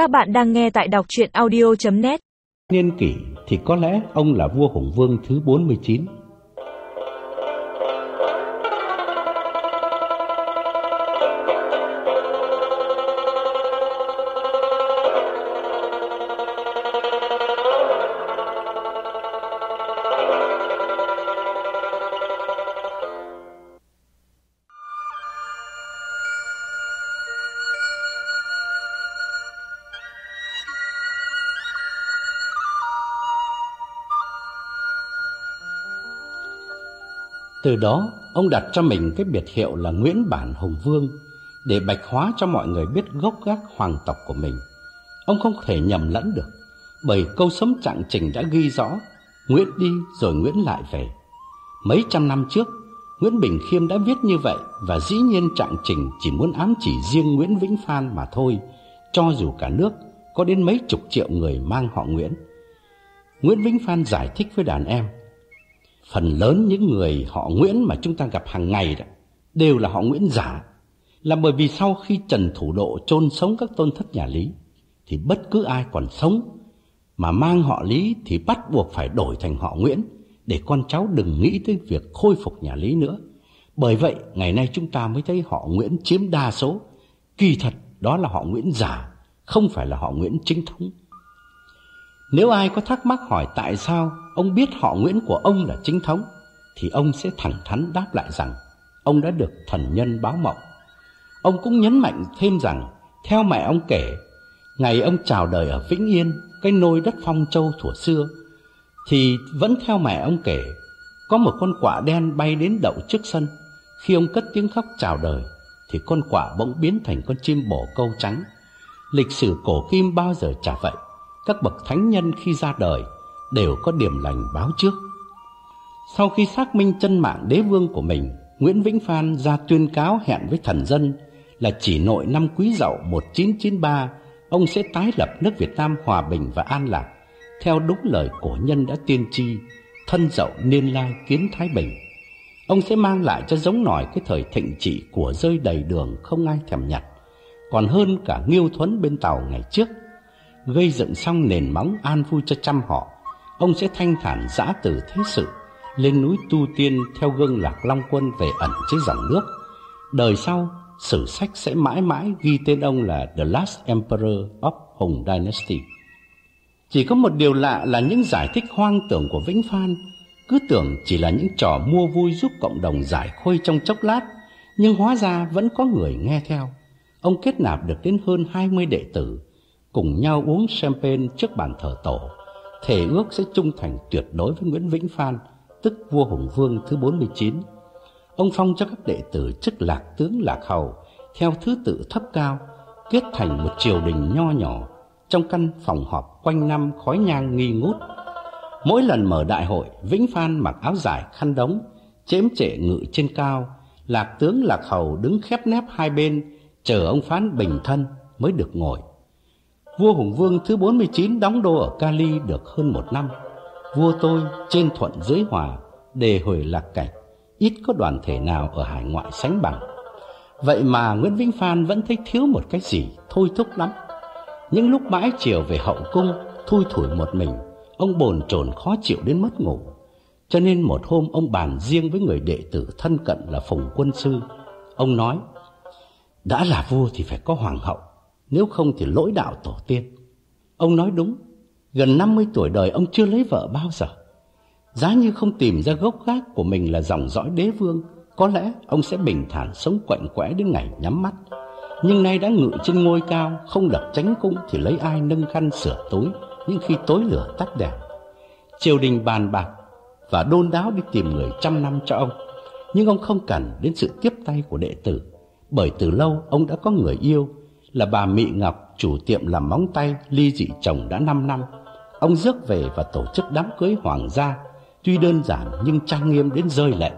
Các bạn đang nghe tại đọc chuyện audio.net Niên kỷ thì có lẽ ông là vua Hùng Vương thứ 49 Từ đó, ông đặt cho mình cái biệt hiệu là Nguyễn Bản Hùng Vương để bạch hóa cho mọi người biết gốc gác hoàng tộc của mình. Ông không thể nhầm lẫn được, bởi câu sấm trạng trình đã ghi rõ Nguyễn đi rồi Nguyễn lại về. Mấy trăm năm trước, Nguyễn Bình Khiêm đã viết như vậy và dĩ nhiên trạng trình chỉ muốn ám chỉ riêng Nguyễn Vĩnh Phan mà thôi, cho dù cả nước có đến mấy chục triệu người mang họ Nguyễn. Nguyễn Vĩnh Phan giải thích với đàn em Phần lớn những người họ Nguyễn mà chúng ta gặp hàng ngày đó đều là họ Nguyễn giả. Là bởi vì sau khi Trần Thủ Độ chôn sống các tôn thất nhà Lý thì bất cứ ai còn sống mà mang họ Lý thì bắt buộc phải đổi thành họ Nguyễn để con cháu đừng nghĩ tới việc khôi phục nhà Lý nữa. Bởi vậy, ngày nay chúng ta mới thấy họ Nguyễn chiếm đa số. Kỳ thật, đó là họ Nguyễn giả, không phải là họ Nguyễn chính thống. Nếu ai có thắc mắc hỏi tại sao ông biết họ Nguyễn của ông là chính thống, thì ông sẽ thẳng thắn đáp lại rằng ông đã được thần nhân báo mộng. Ông cũng nhấn mạnh thêm rằng, theo mẹ ông kể, ngày ông chào đời ở Vĩnh Yên, cái nôi đất phong châu thuở xưa, thì vẫn theo mẹ ông kể, có một con quạ đen bay đến đậu trước sân. Khi ông cất tiếng khóc chào đời, thì con quạ bỗng biến thành con chim bổ câu trắng. Lịch sử cổ kim bao giờ chả vậy các bậc thánh nhân khi ra đời đều có điểm lành báo trước. Sau khi xác minh chân mạng đế vương của mình, Nguyễn Vĩnh Phan ra tuyên cáo hẹn với thần dân là chỉ nội năm Quý Dậu 1993, ông sẽ tái lập nước Việt Nam hòa bình và an lạc, theo đúng lời cổ nhân đã tiên tri, thân dậu niên lai kiến Thái Bình. Ông sẽ mang lại cho giống nòi cái thời thịnh trị của rơi đầy đường không ai thèm nhặt, còn hơn cả Nghiêu Thuấn bên Tàu ngày trước gây dựng xong nền móng an vui cho trăm họ, ông sẽ thanh thản giã từ thế sự, lên núi tu tiên theo gương lạc long quân về ẩn dưới dòng nước. Đời sau, sử sách sẽ mãi mãi ghi tên ông là The Last Emperor of Hùng Dynasty. Chỉ có một điều lạ là những giải thích hoang tưởng của Vĩnh Phan cứ tưởng chỉ là những trò mua vui giúp cộng đồng giải khuây trong chốc lát, nhưng hóa ra vẫn có người nghe theo. Ông kết nạp được đến hơn 20 đệ tử, cùng nhau uống champagne trước bàn thờ tổ, thể ước sẽ trung thành tuyệt đối với Nguyễn Vĩnh Phan, tức vua Hùng Vương thứ 49. Ông phong cho các đệ tử chức lạc tướng lạc hầu theo thứ tự thấp cao, kết thành một triều đình nho nhỏ trong căn phòng họp quanh năm khói nhang nghi ngút. Mỗi lần mở đại hội, Vĩnh Phan mặc áo dài khăn đống, chém trệ ngự trên cao, lạc tướng lạc hầu đứng khép nép hai bên, chờ ông phán bình thân mới được ngồi. Vua Hùng Vương thứ 49 đóng đô ở Cali được hơn một năm. Vua tôi trên thuận dưới hòa, đề hồi lạc cảnh, ít có đoàn thể nào ở hải ngoại sánh bằng. Vậy mà Nguyễn Vĩnh Phan vẫn thấy thiếu một cái gì thôi thúc lắm. Những lúc mãi chiều về hậu cung, thui thủi một mình, ông bồn chồn khó chịu đến mất ngủ. Cho nên một hôm ông bàn riêng với người đệ tử thân cận là Phùng Quân Sư. Ông nói, đã là vua thì phải có hoàng hậu nếu không thì lỗi đạo tổ tiên. Ông nói đúng, gần 50 tuổi đời ông chưa lấy vợ bao giờ. Giá như không tìm ra gốc gác của mình là dòng dõi đế vương, có lẽ ông sẽ bình thản sống quạnh quẽ đến ngày nhắm mắt. Nhưng nay đã ngự trên ngôi cao, không lập tránh cung thì lấy ai nâng khăn sửa tối? những khi tối lửa tắt đèn. Triều đình bàn bạc và đôn đáo đi tìm người trăm năm cho ông. Nhưng ông không cần đến sự tiếp tay của đệ tử, bởi từ lâu ông đã có người yêu là bà Mị Ngọc, chủ tiệm làm móng tay, ly dị chồng đã 5 năm. Ông rước về và tổ chức đám cưới hoàng gia, tuy đơn giản nhưng trang nghiêm đến rơi lệ.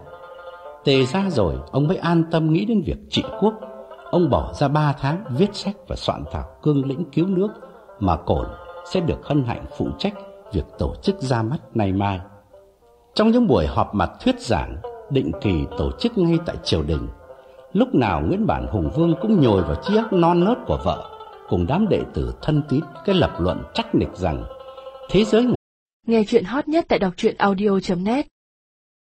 Tề ra rồi, ông mới an tâm nghĩ đến việc trị quốc. Ông bỏ ra 3 tháng viết sách và soạn thảo cương lĩnh cứu nước mà cổn sẽ được hân hạnh phụ trách việc tổ chức ra mắt nay mai. Trong những buổi họp mặt thuyết giảng, định kỳ tổ chức ngay tại triều đình, Lúc nào Nguyễn Bản Hùng Vương cũng nhồi vào chiếc non nớt của vợ, cùng đám đệ tử thân tín cái lập luận chắc nịch rằng, thế giới Nghe chuyện hot nhất tại đọc truyện audio.net